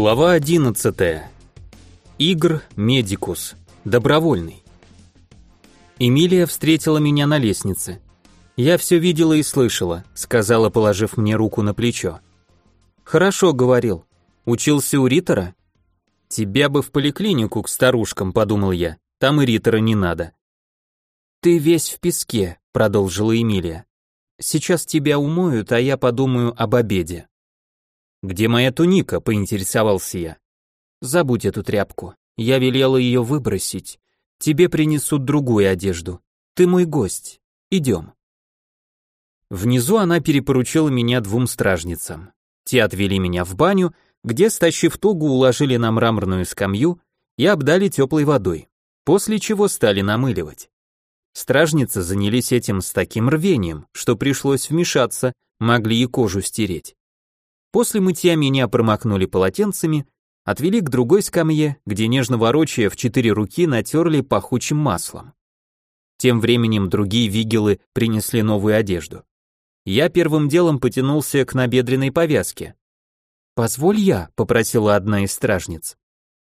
Глава 11. Игр Медикус. Добровольный. Эмилия встретила меня на лестнице. Я все видела и слышала, сказала, положив мне руку на плечо. Хорошо говорил. Учился у Ритора? Тебя бы в поликлинику к старушкам, подумал я. Там и Ритора не надо. Ты весь в песке, продолжила Эмилия. Сейчас тебя умоют, а я подумаю об обеде. «Где моя туника?» — поинтересовался я. «Забудь эту тряпку. Я велела ее выбросить. Тебе принесут другую одежду. Ты мой гость. Идем». Внизу она перепоручила меня двум стражницам. Те отвели меня в баню, где, стащив тугу, уложили на мраморную скамью и обдали теплой водой, после чего стали намыливать. Стражницы занялись этим с таким рвением, что пришлось вмешаться, могли и кожу стереть. После мытья меня промокнули полотенцами, отвели к другой скамье, где нежно ворочая в четыре руки натерли пахучим маслом. Тем временем другие вигелы принесли новую одежду. Я первым делом потянулся к набедренной повязке. «Позволь я», — попросила одна из стражниц.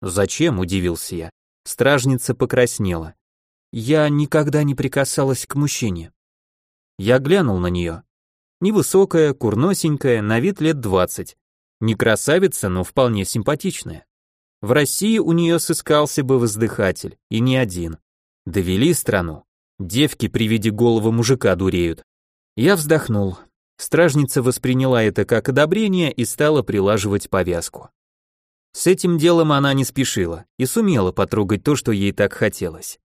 «Зачем?» — удивился я. Стражница покраснела. «Я никогда не прикасалась к мужчине». Я глянул на нее. Невысокая, курносенькая, на вид лет двадцать. Не красавица, но вполне симпатичная. В России у нее сыскался бы воздыхатель, и не один. Довели страну. Девки при виде голого мужика дуреют. Я вздохнул. Стражница восприняла это как одобрение и стала прилаживать повязку. С этим делом она не спешила и сумела потрогать то, что ей так хотелось.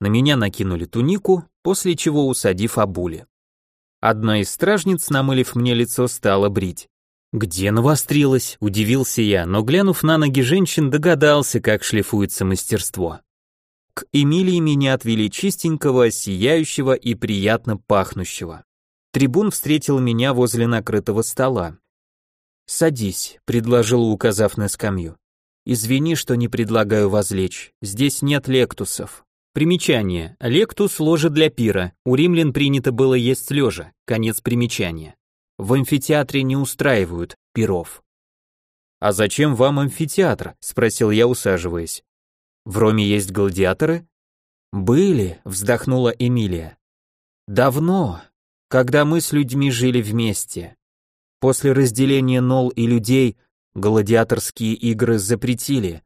На меня накинули тунику, после чего усадив обули. Одна из стражниц, намылив мне лицо, стала брить. «Где навострилась?» – удивился я, но глянув на ноги женщин, догадался, как шлифуется мастерство. К Эмилии меня отвели чистенького, сияющего и приятно пахнущего. Трибун встретил меня возле накрытого стола. «Садись», — предложил, указав на скамью. «Извини, что не предлагаю возлечь, здесь нет лектусов». Примечание. Лектус ложа для пира. У римлян принято было есть лежа. Конец примечания. В амфитеатре не устраивают пиров. А зачем вам амфитеатр? спросил я, усаживаясь. В Роме есть гладиаторы? Были, вздохнула Эмилия. Давно, когда мы с людьми жили вместе. После разделения Нол и людей гладиаторские игры запретили,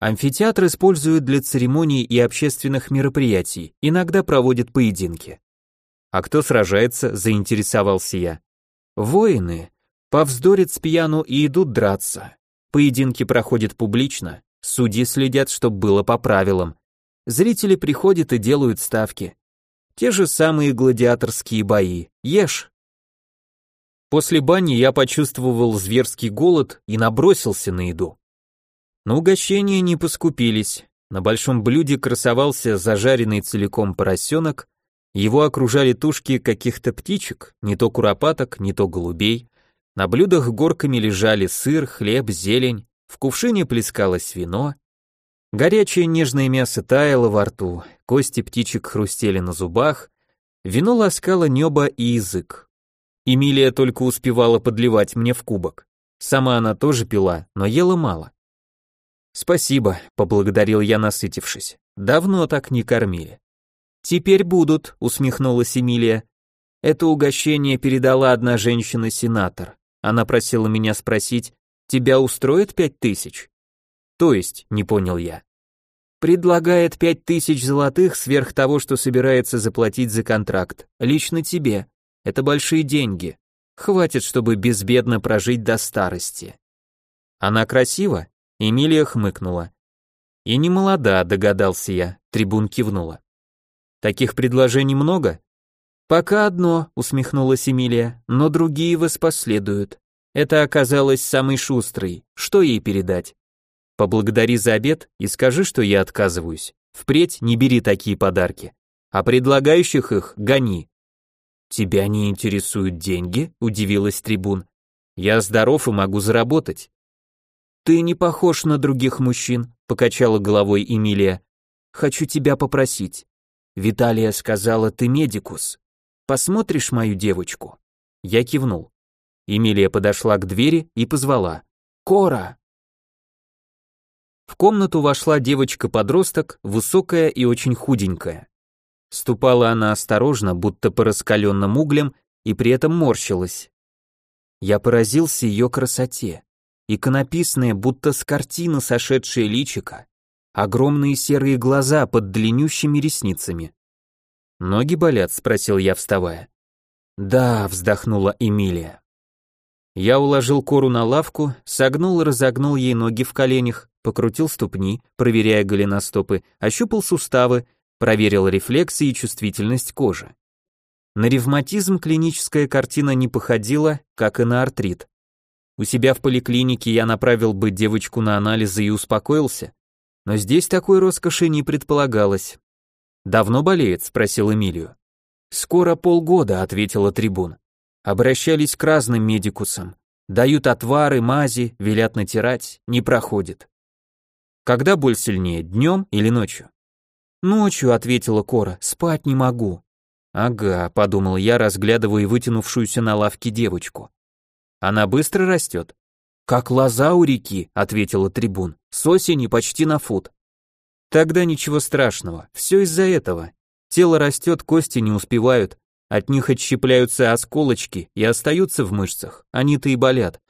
Амфитеатр используют для церемоний и общественных мероприятий, иногда проводят поединки. А кто сражается, заинтересовался я. Воины. Повздорят с пьяну и идут драться. Поединки проходят публично, судьи следят, чтобы было по правилам. Зрители приходят и делают ставки. Те же самые гладиаторские бои. Ешь. После бани я почувствовал зверский голод и набросился на еду. На угощение не поскупились. На большом блюде красовался зажаренный целиком поросенок, его окружали тушки каких-то птичек, не то куропаток, не то голубей. На блюдах горками лежали сыр, хлеб, зелень, в кувшине плескалось вино. Горячее нежное мясо таяло во рту, кости птичек хрустели на зубах, вино ласкало небо и язык. Эмилия только успевала подливать мне в кубок. Сама она тоже пила, но ела мало. «Спасибо», — поблагодарил я, насытившись. «Давно так не кормили». «Теперь будут», — усмехнулась Эмилия. «Это угощение передала одна женщина-сенатор. Она просила меня спросить, тебя устроит пять тысяч?» «То есть», — не понял я. «Предлагает пять тысяч золотых сверх того, что собирается заплатить за контракт. Лично тебе. Это большие деньги. Хватит, чтобы безбедно прожить до старости». «Она красива?» Эмилия хмыкнула. И не молода, догадался я, трибун кивнула. Таких предложений много? Пока одно, усмехнулась Эмилия, но другие воспоследуют. Это оказалось самой шустрой. Что ей передать? Поблагодари за обед и скажи, что я отказываюсь. Впредь не бери такие подарки. А предлагающих их гони. Тебя не интересуют деньги? удивилась трибун. Я здоров и могу заработать. «Ты не похож на других мужчин», — покачала головой Эмилия. «Хочу тебя попросить. Виталия сказала, ты медикус. Посмотришь мою девочку?» Я кивнул. Эмилия подошла к двери и позвала. «Кора!» В комнату вошла девочка-подросток, высокая и очень худенькая. Ступала она осторожно, будто по раскаленным углям, и при этом морщилась. Я поразился ее красоте. Иконописное, будто с картины сошедшее личико, огромные серые глаза под длиннющими ресницами. «Ноги болят?» — спросил я, вставая. «Да», — вздохнула Эмилия. Я уложил кору на лавку, согнул и разогнул ей ноги в коленях, покрутил ступни, проверяя голеностопы, ощупал суставы, проверил рефлексы и чувствительность кожи. На ревматизм клиническая картина не походила, как и на артрит. У себя в поликлинике я направил бы девочку на анализы и успокоился, но здесь такой роскоши не предполагалось. «Давно болеет?» — спросил Эмилию. «Скоро полгода», — ответила трибун. Обращались к разным медикусам. Дают отвары, мази, велят натирать, не проходит. Когда боль сильнее, днем или ночью? Ночью, ответила Кора, спать не могу. Ага, подумал я, разглядывая вытянувшуюся на лавке девочку. Она быстро растет. Как лоза у реки, ответила трибун. С осени почти на фут. Тогда ничего страшного, все из-за этого. Тело растет, кости не успевают, от них отщепляются осколочки и остаются в мышцах, они-то и болят.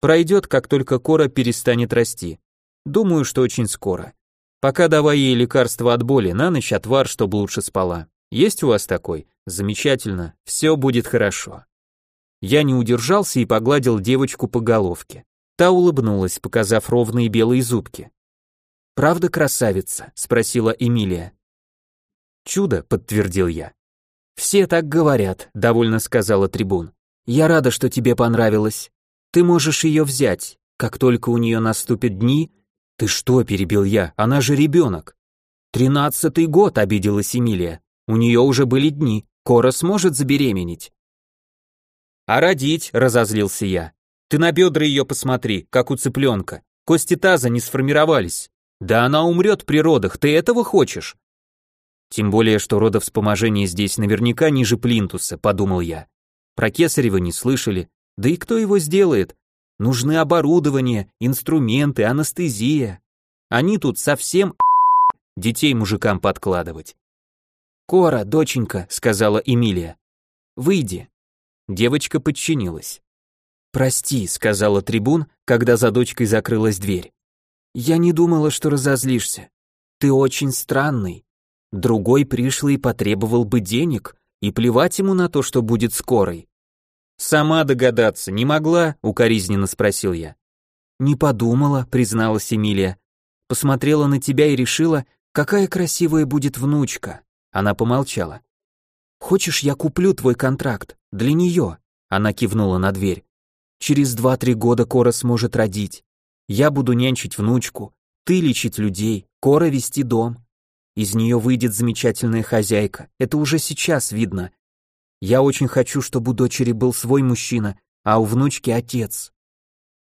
Пройдет, как только кора перестанет расти. Думаю, что очень скоро. Пока давай ей лекарство от боли, на ночь отвар, чтобы лучше спала. Есть у вас такой? Замечательно, все будет хорошо. Я не удержался и погладил девочку по головке. Та улыбнулась, показав ровные белые зубки. «Правда красавица?» — спросила Эмилия. «Чудо», — подтвердил я. «Все так говорят», — довольно сказала трибун. «Я рада, что тебе понравилось. Ты можешь ее взять. Как только у нее наступят дни...» «Ты что?» — перебил я. «Она же ребенок». «Тринадцатый год», — обиделась Эмилия. «У нее уже были дни. Кора сможет забеременеть». «А родить?» — разозлился я. «Ты на бедра ее посмотри, как у цыпленка. Кости таза не сформировались. Да она умрет при родах, ты этого хочешь?» Тем более, что родовспоможение здесь наверняка ниже плинтуса, подумал я. Про Кесарева не слышали, да и кто его сделает? Нужны оборудование, инструменты, анестезия. Они тут совсем детей мужикам подкладывать. «Кора, доченька», — сказала Эмилия, — «выйди». Девочка подчинилась. «Прости», — сказала трибун, когда за дочкой закрылась дверь. «Я не думала, что разозлишься. Ты очень странный. Другой пришлый потребовал бы денег, и плевать ему на то, что будет скорой. «Сама догадаться не могла?» — укоризненно спросил я. «Не подумала», — призналась Эмилия. «Посмотрела на тебя и решила, какая красивая будет внучка». Она помолчала. «Хочешь, я куплю твой контракт? Для нее?» Она кивнула на дверь. «Через два-три года Кора сможет родить. Я буду нянчить внучку, ты лечить людей, Кора вести дом. Из нее выйдет замечательная хозяйка, это уже сейчас видно. Я очень хочу, чтобы у дочери был свой мужчина, а у внучки отец.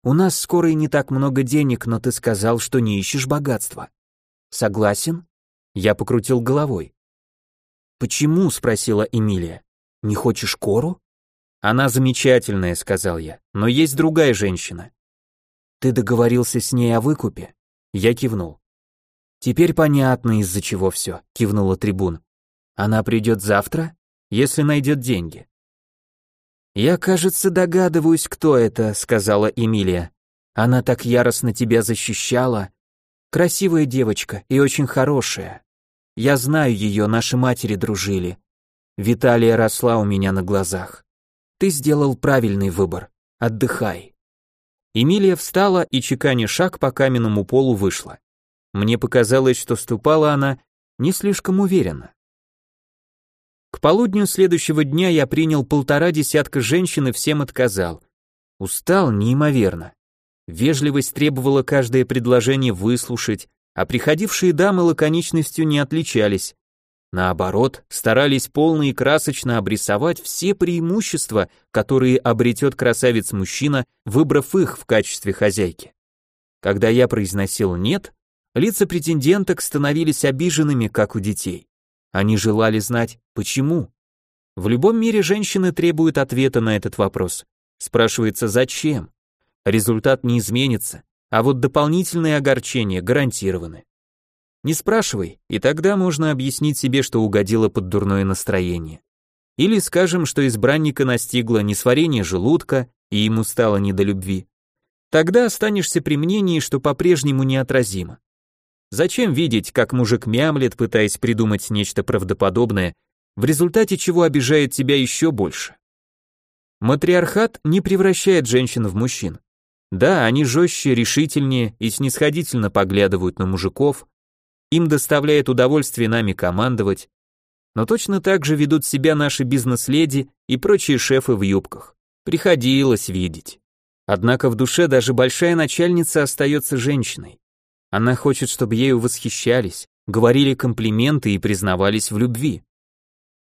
У нас скоро и не так много денег, но ты сказал, что не ищешь богатства. Согласен? Я покрутил головой. «Почему?» — спросила Эмилия. «Не хочешь Кору?» «Она замечательная», — сказал я, — «но есть другая женщина». «Ты договорился с ней о выкупе?» Я кивнул. «Теперь понятно, из-за чего все», — кивнула трибун. «Она придет завтра, если найдет деньги». «Я, кажется, догадываюсь, кто это», — сказала Эмилия. «Она так яростно тебя защищала. Красивая девочка и очень хорошая. Я знаю ее, наши матери дружили. Виталия росла у меня на глазах. Ты сделал правильный выбор. Отдыхай. Эмилия встала и, чеканя шаг по каменному полу, вышла. Мне показалось, что ступала она не слишком уверенно. К полудню следующего дня я принял полтора десятка женщин и всем отказал. Устал неимоверно. Вежливость требовала каждое предложение выслушать, а приходившие дамы лаконичностью не отличались. Наоборот, старались полно и красочно обрисовать все преимущества, которые обретет красавец-мужчина, выбрав их в качестве хозяйки. Когда я произносил «нет», лица претенденток становились обиженными, как у детей. Они желали знать, почему. В любом мире женщины требуют ответа на этот вопрос. Спрашивается, зачем? Результат не изменится, а вот дополнительные огорчения гарантированы. Не спрашивай, и тогда можно объяснить себе, что угодило под дурное настроение. Или скажем, что избранника настигло несварение желудка, и ему стало не до любви. Тогда останешься при мнении, что по-прежнему неотразимо. Зачем видеть, как мужик мямлет, пытаясь придумать нечто правдоподобное, в результате чего обижает тебя еще больше? Матриархат не превращает женщин в мужчин. Да, они жестче, решительнее и снисходительно поглядывают на мужиков, им доставляет удовольствие нами командовать, но точно так же ведут себя наши бизнес-леди и прочие шефы в юбках. Приходилось видеть. Однако в душе даже большая начальница остается женщиной. Она хочет, чтобы ею восхищались, говорили комплименты и признавались в любви.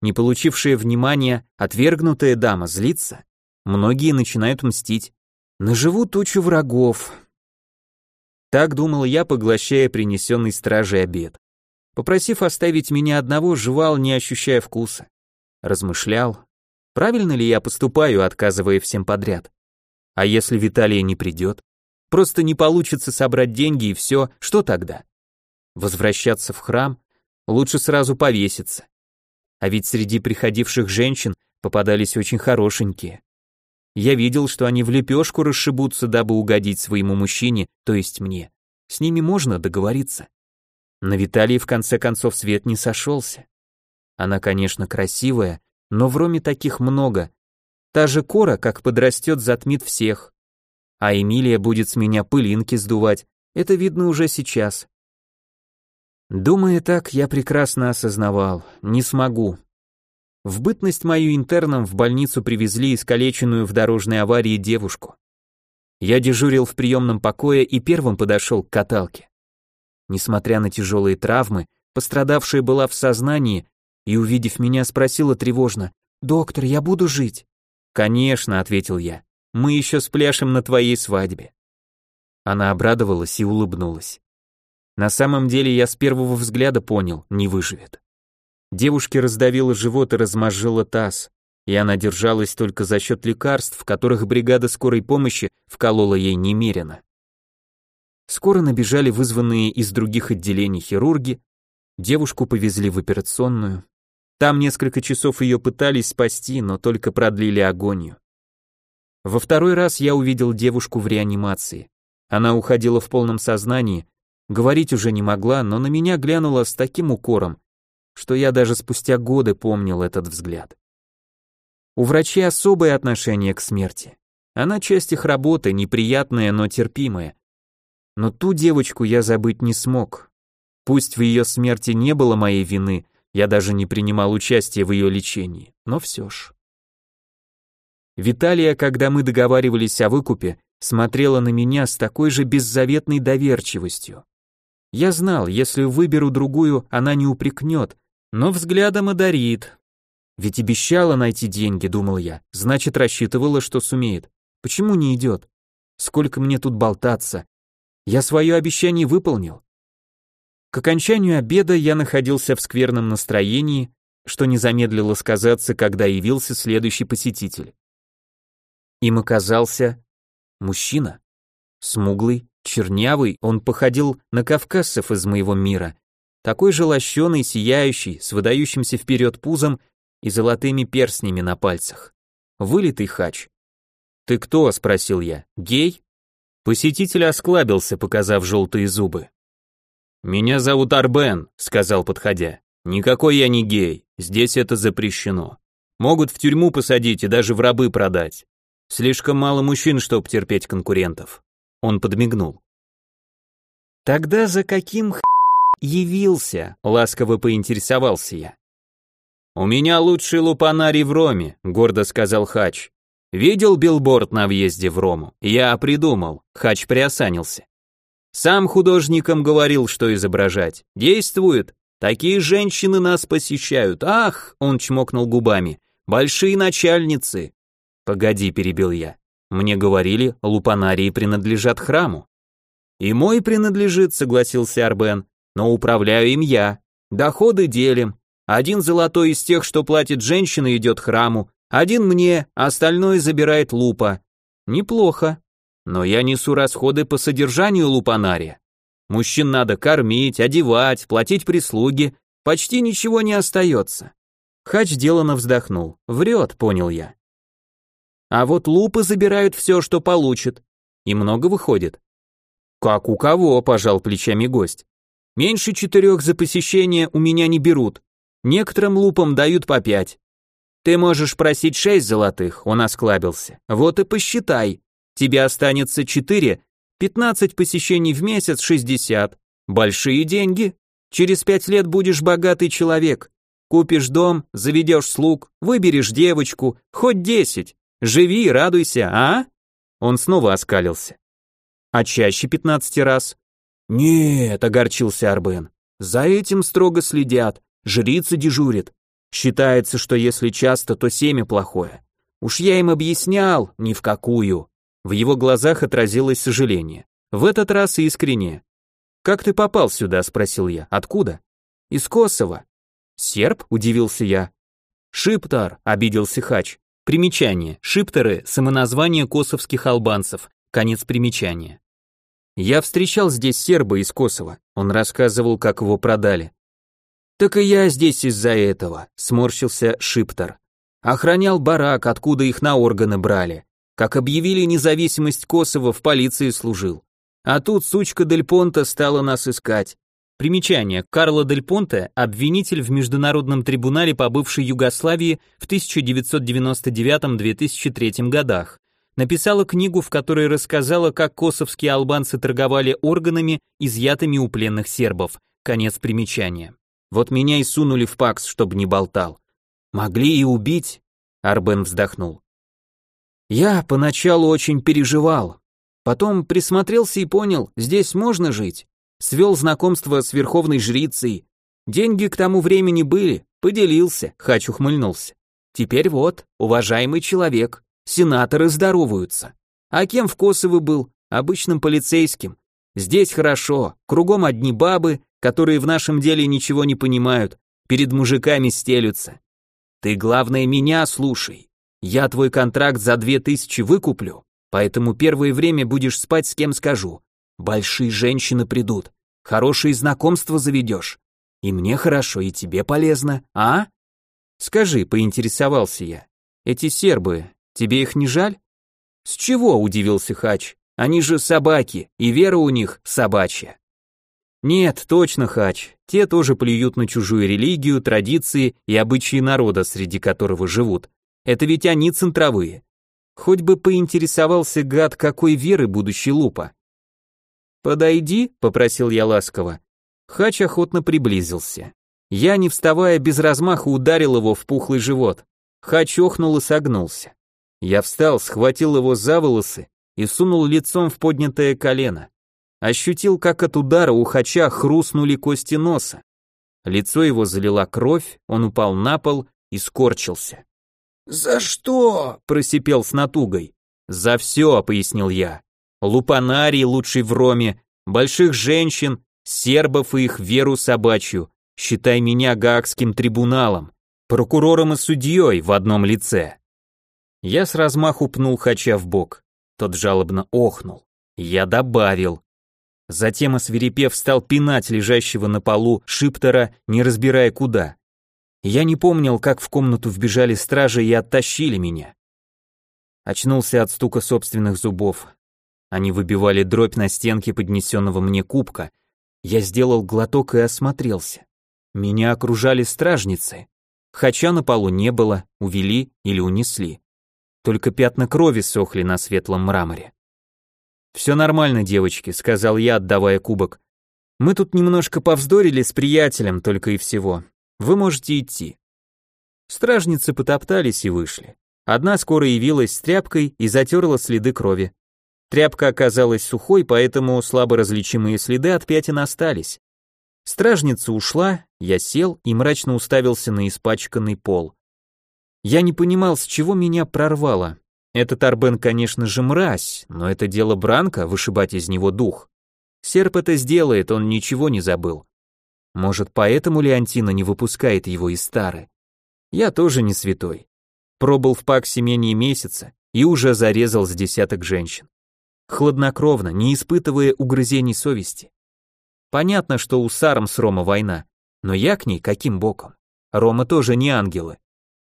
Не получившая внимания, отвергнутая дама злится. Многие начинают мстить. Наживу тучу врагов. Так думал я, поглощая принесенный стражей обед. Попросив оставить меня одного, жевал, не ощущая вкуса. Размышлял, правильно ли я поступаю, отказывая всем подряд. А если Виталия не придет? Просто не получится собрать деньги и все, что тогда? Возвращаться в храм? Лучше сразу повеситься. А ведь среди приходивших женщин попадались очень хорошенькие. Я видел, что они в лепешку расшибутся, дабы угодить своему мужчине, то есть мне. С ними можно договориться. На Виталии в конце концов свет не сошелся. Она, конечно, красивая, но в Роме таких много. Та же Кора, как подрастет, затмит всех. А Эмилия будет с меня пылинки сдувать, это видно уже сейчас. Думая так, я прекрасно осознавал, не смогу. В бытность мою интерном в больницу привезли искалеченную в дорожной аварии девушку. Я дежурил в приемном покое и первым подошел к каталке. Несмотря на тяжелые травмы, пострадавшая была в сознании и, увидев меня, спросила тревожно, «Доктор, я буду жить?» «Конечно», — ответил я, «мы еще спляшем на твоей свадьбе». Она обрадовалась и улыбнулась. На самом деле я с первого взгляда понял, не выживет. Девушке раздавило живот и размозжило таз, и она держалась только за счет лекарств, которых бригада скорой помощи вколола ей немерено. Скоро набежали вызванные из других отделений хирурги, девушку повезли в операционную. Там несколько часов ее пытались спасти, но только продлили агонию. Во второй раз я увидел девушку в реанимации. Она уходила в полном сознании, говорить уже не могла, но на меня глянула с таким укором, что я даже спустя годы помнил этот взгляд. У врачей особое отношение к смерти. Она часть их работы, неприятная, но терпимая. Но ту девочку я забыть не смог. Пусть в ее смерти не было моей вины, я даже не принимал участия в ее лечении, но все ж. Виталия, когда мы договаривались о выкупе, смотрела на меня с такой же беззаветной доверчивостью. Я знал, если выберу другую, она не упрекнет, но взглядом одарит. Ведь обещала найти деньги, думал я, значит рассчитывала, что сумеет. Почему не идет? Сколько мне тут болтаться? Я свое обещание выполнил. К окончанию обеда я находился в скверном настроении, что не замедлило сказаться, когда явился следующий посетитель. Им оказался мужчина. Смуглый, чернявый, он походил на кавказцев из моего мира. Такой же лощеный, сияющий, с выдающимся вперед пузом и золотыми перстнями на пальцах. Вылитый хач. «Ты кто?» — спросил я. «Гей?» Посетитель осклабился, показав желтые зубы. «Меня зовут Арбен», — сказал подходя. «Никакой я не гей, здесь это запрещено. Могут в тюрьму посадить и даже в рабы продать. Слишком мало мужчин, чтоб терпеть конкурентов». Он подмигнул. «Тогда за каким х... явился?» — ласково поинтересовался я. «У меня лучший лупанарий в Роме», — гордо сказал Хач. Видел билборд на въезде в Рому? Я придумал. Хач приосанился. Сам художникам говорил, что изображать. Действует. Такие женщины нас посещают. Ах, он чмокнул губами. Большие начальницы. Погоди, перебил я. Мне говорили, лупанарии принадлежат храму. И мой принадлежит, согласился Арбен, но управляю им я. Доходы делим. Один золотой из тех, что платит женщина, идет храму, один мне, остальное забирает лупа. Неплохо. Но я несу расходы по содержанию лупанария. Мужчин надо кормить, одевать, платить прислуге, почти ничего не остается. Хач делано вздохнул. Врет, понял я. А вот лупы забирают все, что получат. И много выходит. Как у кого, пожал плечами гость. Меньше четырех за посещение у меня не берут. Некоторым лупам дают по пять. Ты можешь просить шесть золотых, он осклабился. Вот и посчитай. Тебе останется четыре, пятнадцать посещений в месяц, шестьдесят. Большие деньги. Через пять лет будешь богатый человек. Купишь дом, заведешь слуг, выберешь девочку, хоть десять. Живи и радуйся, а? Он снова оскалился. А чаще пятнадцати раз? Нет, огорчился Арбен. За этим строго следят, жрица дежурит. Считается, что если часто, то семя плохое. Уж я им объяснял, ни в какую. В его глазах отразилось сожаление. В этот раз искренне. «Как ты попал сюда?» – спросил я. «Откуда?» «Из Косово». «Серб?» – удивился я. «Шиптар», – обиделся Хач. Примечание. Шиптеры – самоназвание косовских албанцев. Конец примечания. Я встречал здесь серба из Косово. Он рассказывал, как его продали. Так и я здесь из-за этого, сморщился Шиптер. Охранял барак, откуда их на органы брали. Как объявили независимость Косово, в полиции служил. А тут сучка Дель Понте стала нас искать. Примечание. Карло Дель Понте – обвинитель в Международном трибунале по бывшей Югославии в 1999-2003 годах. Написала книгу, в которой рассказала, как косовские албанцы торговали органами, изъятыми у пленных сербов. Конец примечания. Вот меня и сунули в пакс, чтобы не болтал. Могли и убить, Арбен вздохнул. Я поначалу очень переживал. Потом присмотрелся и понял, здесь можно жить свел знакомство с верховной жрицей. Деньги к тому времени были, поделился, Хач ухмыльнулся. Теперь вот, уважаемый человек, сенаторы здороваются. А кем в Косово был? Обычным полицейским. Здесь хорошо, кругом одни бабы, которые в нашем деле ничего не понимают, перед мужиками стелются. Ты, главное, меня слушай. Я твой контракт за две тысячи выкуплю, поэтому первое время будешь спать с кем скажу. Большие женщины придут, хорошие знакомства заведешь. И мне хорошо, и тебе полезно, а? Скажи, поинтересовался я. Эти сербы, тебе их не жаль? С чего, удивился Хач. Они же собаки, и вера у них собачья. Нет, точно, Хач. Те тоже плюют на чужую религию, традиции и обычаи народа, среди которого живут. Это ведь они центровые. Хоть бы поинтересовался гад, какой веры будущий лупа. «Подойди», — попросил я ласково. Хач охотно приблизился. Я, не вставая, без размаха ударил его в пухлый живот. Хач охнул и согнулся. Я встал, схватил его за волосы и сунул лицом в поднятое колено. Ощутил, как от удара у Хача хрустнули кости носа. Лицо его залила кровь, он упал на пол и скорчился. «За что?» – просипел с натугой. «За все», – пояснил я лупанарий лучший в Роме, больших женщин, сербов и их веру собачью, считай меня гаагским трибуналом, прокурором и судьей в одном лице. Я с размаху пнул Хача в бок. Тот жалобно охнул. Я добавил. Затем, освирепев, стал пинать лежащего на полу шиптера, не разбирая куда. Я не помнил, как в комнату вбежали стражи и оттащили меня. Очнулся от стука собственных зубов, они выбивали дробь на стенке поднесенного мне кубка. Я сделал глоток и осмотрелся. Меня окружали стражницы. Хача на полу не было, увели или унесли. Только пятна крови сохли на светлом мраморе. «Все нормально, девочки», — сказал я, отдавая кубок. «Мы тут немножко повздорили с приятелем, только и всего. Вы можете идти». Стражницы потоптались и вышли. Одна скоро явилась с тряпкой и затерла следы крови. Тряпка оказалась сухой, поэтому слабо различимые следы от пятен остались. Стражница ушла, я сел и мрачно уставился на испачканный пол. Я не понимал, с чего меня прорвало. Этот Арбен, конечно же, мразь, но это дело Бранка, вышибать из него дух. Серп это сделает, он ничего не забыл. Может, поэтому Леонтина не выпускает его из стары? Я тоже не святой. Пробыл в паксе менее месяца и уже зарезал с десяток женщин. хладнокровно, не испытывая угрызений совести. Понятно, что у Сарм с Рома война, но я к ней каким боком? Рома тоже не ангелы.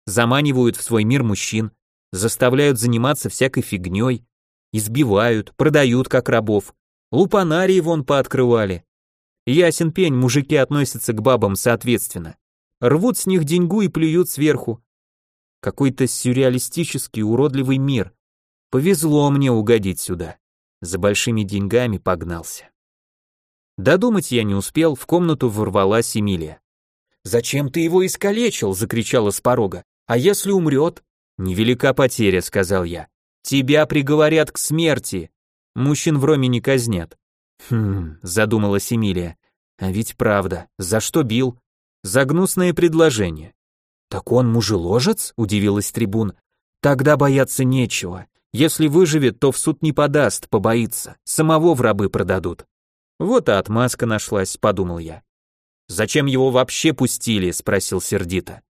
Заманивают в свой мир мужчин, заставляют заниматься всякой фигней, избивают, продают как рабов, лупанарии вон пооткрывали. Ясен пень, мужики относятся к бабам соответственно. Рвут с них деньгу и плюют сверху. Какой-то сюрреалистический уродливый мир. Повезло мне угодить сюда. За большими деньгами погнался. Додумать я не успел, в комнату ворвалась Эмилия. «Зачем ты его искалечил?» — закричала с порога. «А если умрет?» «Невелика потеря», — сказал я. «Тебя приговорят к смерти. Мужчин в Роме не казнят». «Хм», — задумалась Эмилия. «А ведь правда. За что бил?» «За гнусное предложение». «Так он мужеложец?» — удивилась трибун. «Тогда бояться нечего. Если выживет, то в суд не подаст, побоится. Самого в рабы продадут». Вот и отмазка нашлась, подумал я. «Зачем его вообще пустили?» — спросил сердито.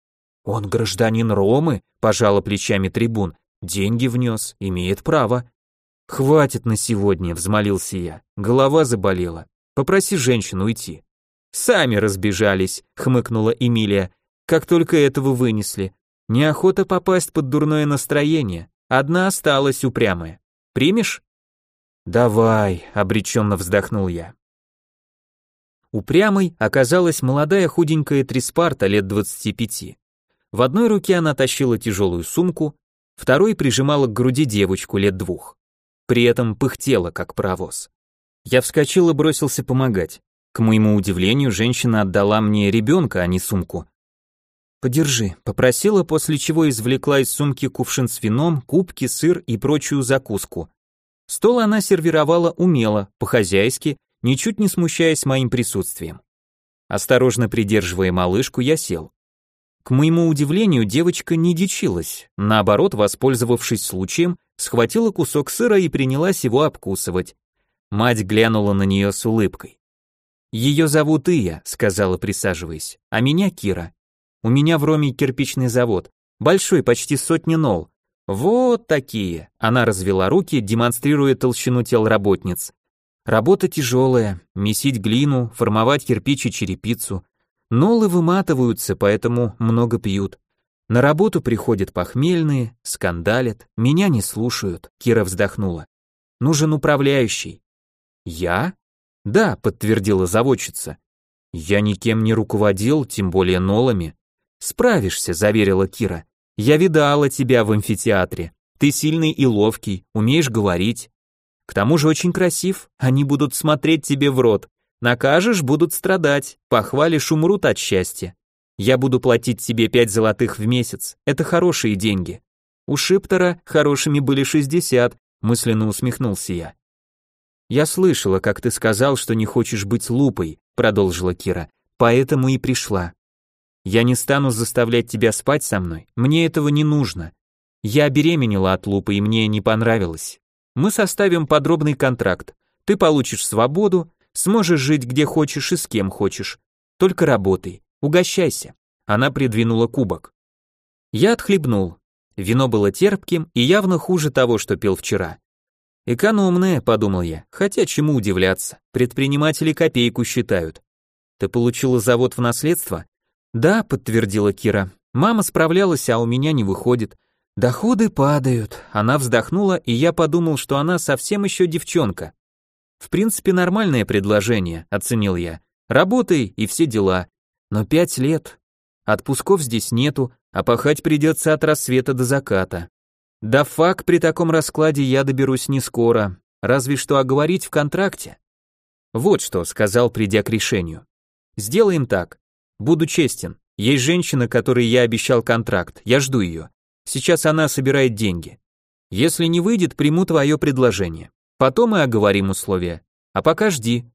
«Он гражданин Ромы», — пожала плечами трибун. «Деньги внес, имеет право». «Хватит на сегодня», — взмолился я. Голова заболела. «Попроси женщину уйти». «Сами разбежались», — хмыкнула Эмилия. «Как только этого вынесли. Неохота попасть под дурное настроение. Одна осталась упрямая. Примешь?» «Давай», — обреченно вздохнул я. Упрямой оказалась молодая худенькая Триспарта лет двадцати пяти. В одной руке она тащила тяжелую сумку, второй прижимала к груди девочку лет двух. При этом пыхтела, как паровоз. Я вскочил и бросился помогать. К моему удивлению, женщина отдала мне ребенка, а не сумку. «Подержи», — попросила, после чего извлекла из сумки кувшин с вином, кубки, сыр и прочую закуску. Стол она сервировала умело, по-хозяйски, ничуть не смущаясь моим присутствием. Осторожно придерживая малышку, я сел. К моему удивлению, девочка не дичилась, наоборот, воспользовавшись случаем, схватила кусок сыра и принялась его обкусывать. Мать глянула на нее с улыбкой. «Ее зовут Ия», — сказала, присаживаясь, — «а меня Кира. У меня в Роме кирпичный завод, большой, почти сотни нол. Вот такие!» Она развела руки, демонстрируя толщину тел работниц. «Работа тяжелая, месить глину, формовать кирпич и черепицу. Нолы выматываются, поэтому много пьют. На работу приходят похмельные, скандалят, меня не слушают, Кира вздохнула. Нужен управляющий. Я? Да, подтвердила заводчица. Я никем не руководил, тем более нолами. Справишься, заверила Кира. Я видала тебя в амфитеатре. Ты сильный и ловкий, умеешь говорить. К тому же очень красив, они будут смотреть тебе в рот. Накажешь, будут страдать, похвалишь, умрут от счастья. Я буду платить тебе пять золотых в месяц, это хорошие деньги. У Шиптера хорошими были шестьдесят, мысленно усмехнулся я. Я слышала, как ты сказал, что не хочешь быть лупой, продолжила Кира, поэтому и пришла. Я не стану заставлять тебя спать со мной, мне этого не нужно. Я беременела от лупы, и мне не понравилось. Мы составим подробный контракт. Ты получишь свободу, Сможешь жить где хочешь и с кем хочешь. Только работай, угощайся. Она придвинула кубок. Я отхлебнул. Вино было терпким и явно хуже того, что пил вчера. Экономное, подумал я, хотя чему удивляться, предприниматели копейку считают. Ты получила завод в наследство? Да, подтвердила Кира. Мама справлялась, а у меня не выходит. Доходы падают. Она вздохнула, и я подумал, что она совсем еще девчонка. В принципе, нормальное предложение, оценил я. Работай и все дела. Но пять лет. Отпусков здесь нету, а пахать придется от рассвета до заката. Да фак при таком раскладе я доберусь не скоро, разве что оговорить в контракте. Вот что, сказал, придя к решению. Сделаем так. Буду честен. Есть женщина, которой я обещал контракт. Я жду ее. Сейчас она собирает деньги. Если не выйдет, приму твое предложение. Потом и оговорим условия. А пока жди.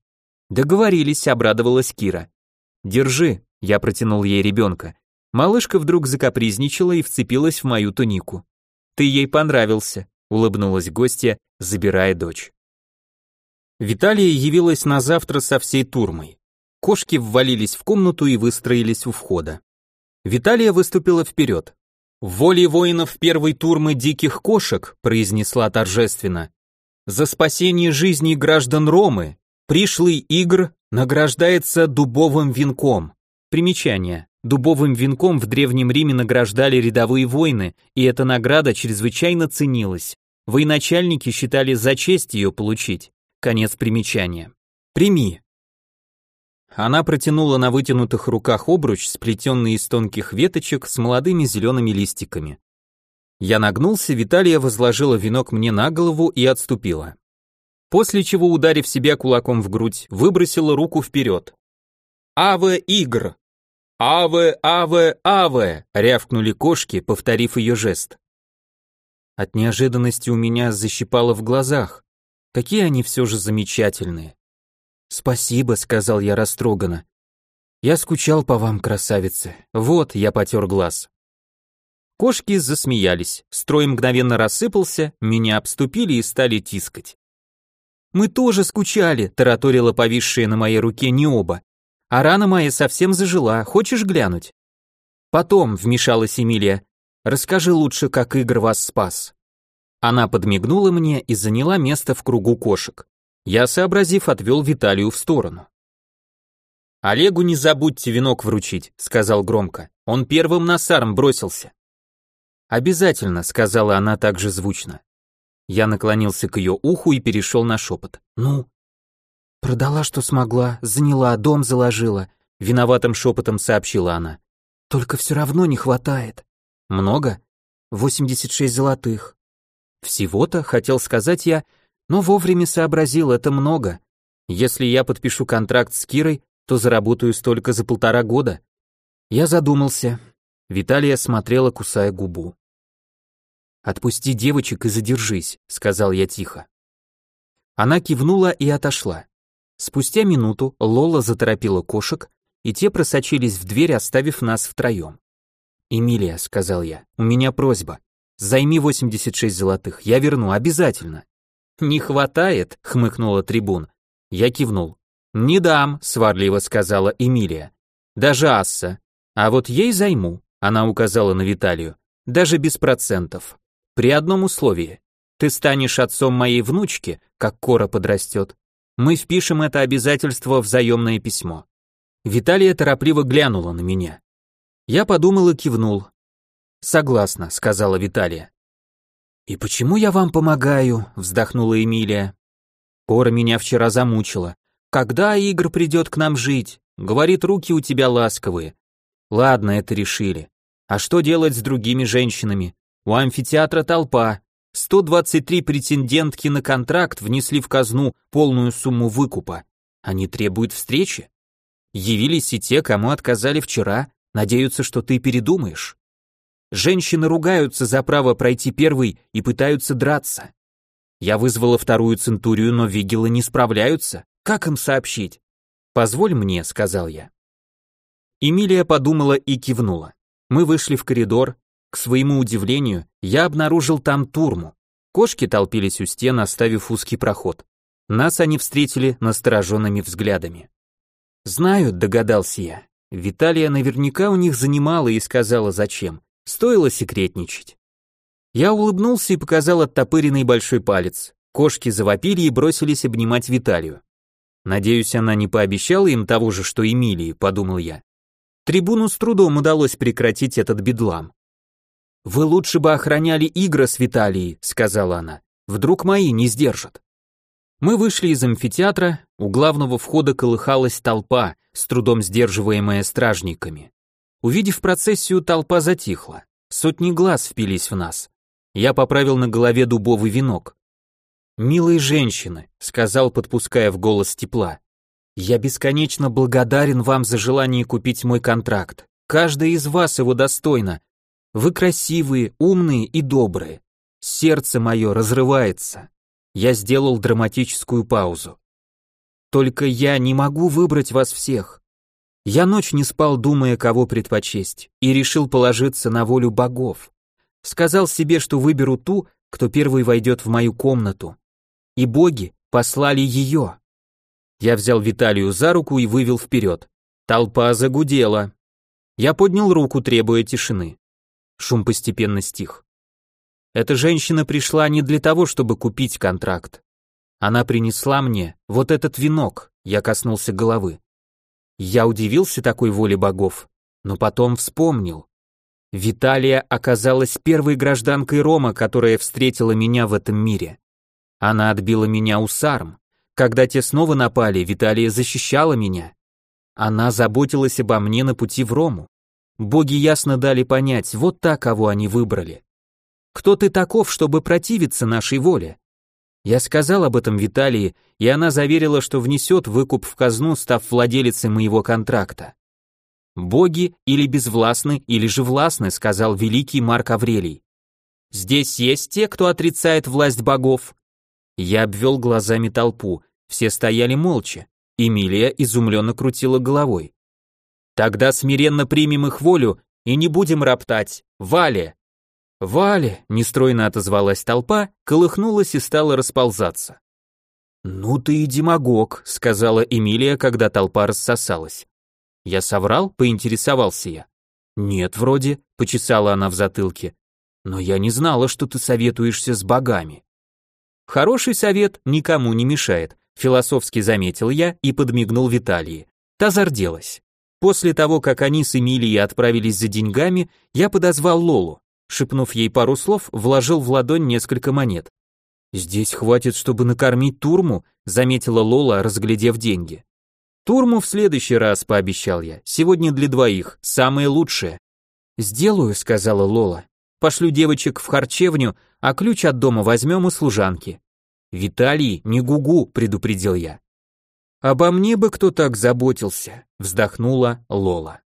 Договорились, обрадовалась Кира. Держи, я протянул ей ребенка. Малышка вдруг закапризничала и вцепилась в мою тунику. Ты ей понравился, улыбнулась гостья, забирая дочь. Виталия явилась на завтра со всей турмой. Кошки ввалились в комнату и выстроились у входа. Виталия выступила вперед. «Волей воинов первой турмы диких кошек», произнесла торжественно, За спасение жизни граждан Ромы пришлый Игр награждается дубовым венком. Примечание. Дубовым венком в Древнем Риме награждали рядовые воины, и эта награда чрезвычайно ценилась. Военачальники считали за честь ее получить. Конец примечания. Прими. Она протянула на вытянутых руках обруч, сплетенный из тонких веточек с молодыми зелеными листиками. Я нагнулся, Виталия возложила венок мне на голову и отступила. После чего, ударив себя кулаком в грудь, выбросила руку вперед. «Аве, Игр!» «Аве, аве, аве!» — рявкнули кошки, повторив ее жест. От неожиданности у меня защипало в глазах. Какие они все же замечательные. «Спасибо», — сказал я растроганно. «Я скучал по вам, красавицы. Вот, я потер глаз». Кошки засмеялись, строй мгновенно рассыпался, меня обступили и стали тискать. «Мы тоже скучали», — тараторила повисшая на моей руке не оба. «А рана моя совсем зажила, хочешь глянуть?» «Потом», — вмешалась Эмилия, — «расскажи лучше, как Игорь вас спас». Она подмигнула мне и заняла место в кругу кошек. Я, сообразив, отвел Виталию в сторону. «Олегу не забудьте венок вручить», — сказал громко. «Он первым на сарм бросился». «Обязательно», — сказала она также звучно. Я наклонился к ее уху и перешел на шепот. «Ну?» «Продала, что смогла, заняла, дом заложила», — виноватым шепотом сообщила она. «Только все равно не хватает». «Много?» «Восемьдесят шесть золотых». «Всего-то», — хотел сказать я, но вовремя сообразил, это много. Если я подпишу контракт с Кирой, то заработаю столько за полтора года. Я задумался. Виталия смотрела, кусая губу. «Отпусти девочек и задержись», — сказал я тихо. Она кивнула и отошла. Спустя минуту Лола заторопила кошек, и те просочились в дверь, оставив нас втроем. «Эмилия», — сказал я, — «у меня просьба. Займи 86 золотых, я верну, обязательно». «Не хватает», — хмыкнула трибун. Я кивнул. «Не дам», — сварливо сказала Эмилия. «Даже Асса. А вот ей займу», — она указала на Виталию. «Даже без процентов». При одном условии. Ты станешь отцом моей внучки, как Кора подрастет. Мы впишем это обязательство в заемное письмо. Виталия торопливо глянула на меня. Я подумал и кивнул. Согласна, сказала Виталия. И почему я вам помогаю? вздохнула Эмилия. Кора меня вчера замучила. Когда Игорь придет к нам жить? Говорит, руки у тебя ласковые. Ладно, это решили. А что делать с другими женщинами? У амфитеатра толпа. 123 претендентки на контракт внесли в казну полную сумму выкупа. Они требуют встречи. Явились и те, кому отказали вчера, надеются, что ты передумаешь. Женщины ругаются за право пройти первый и пытаются драться. Я вызвала вторую центурию, но вигелы не справляются. Как им сообщить? Позволь мне, сказал я. Эмилия подумала и кивнула. Мы вышли в коридор, к своему удивлению, я обнаружил там турму. Кошки толпились у стен, оставив узкий проход. Нас они встретили настороженными взглядами. «Знают», — догадался я. Виталия наверняка у них занимала и сказала зачем. Стоило секретничать. Я улыбнулся и показал оттопыренный большой палец. Кошки завопили и бросились обнимать Виталию. Надеюсь, она не пообещала им того же, что Эмилии, подумал я. Трибуну с трудом удалось прекратить этот бедлам. «Вы лучше бы охраняли игры с Виталией», — сказала она. «Вдруг мои не сдержат». Мы вышли из амфитеатра, у главного входа колыхалась толпа, с трудом сдерживаемая стражниками. Увидев процессию, толпа затихла. Сотни глаз впились в нас. Я поправил на голове дубовый венок. «Милые женщины», — сказал, подпуская в голос тепла, — «я бесконечно благодарен вам за желание купить мой контракт. Каждая из вас его достойна, вы красивые, умные и добрые. Сердце мое разрывается. Я сделал драматическую паузу. Только я не могу выбрать вас всех. Я ночь не спал, думая, кого предпочесть, и решил положиться на волю богов. Сказал себе, что выберу ту, кто первый войдет в мою комнату. И боги послали ее. Я взял Виталию за руку и вывел вперед. Толпа загудела. Я поднял руку, требуя тишины. Шум постепенно стих. Эта женщина пришла не для того, чтобы купить контракт. Она принесла мне вот этот венок, я коснулся головы. Я удивился такой воле богов, но потом вспомнил. Виталия оказалась первой гражданкой Рома, которая встретила меня в этом мире. Она отбила меня у сарм. Когда те снова напали, Виталия защищала меня. Она заботилась обо мне на пути в Рому. Боги ясно дали понять, вот так, кого они выбрали. Кто ты таков, чтобы противиться нашей воле? Я сказал об этом Виталии, и она заверила, что внесет выкуп в казну, став владелицей моего контракта. Боги или безвластны, или же властны, сказал великий Марк Аврелий. Здесь есть те, кто отрицает власть богов, я обвел глазами толпу, все стояли молча. Эмилия изумленно крутила головой. «Тогда смиренно примем их волю и не будем роптать. Вале!» «Вале!» — нестройно отозвалась толпа, колыхнулась и стала расползаться. «Ну ты и демагог», — сказала Эмилия, когда толпа рассосалась. «Я соврал?» — поинтересовался я. «Нет, вроде», — почесала она в затылке. «Но я не знала, что ты советуешься с богами». Хороший совет никому не мешает, философски заметил я и подмигнул Виталии. Та зарделась. После того, как они с Эмилией отправились за деньгами, я подозвал Лолу. Шепнув ей пару слов, вложил в ладонь несколько монет. «Здесь хватит, чтобы накормить Турму», заметила Лола, разглядев деньги. «Турму в следующий раз», пообещал я. «Сегодня для двоих, самое лучшее». «Сделаю», сказала Лола. «Пошлю девочек в харчевню, а ключ от дома возьмем у служанки. Виталий, не гугу, предупредил я. Обо мне бы кто так заботился, вздохнула Лола.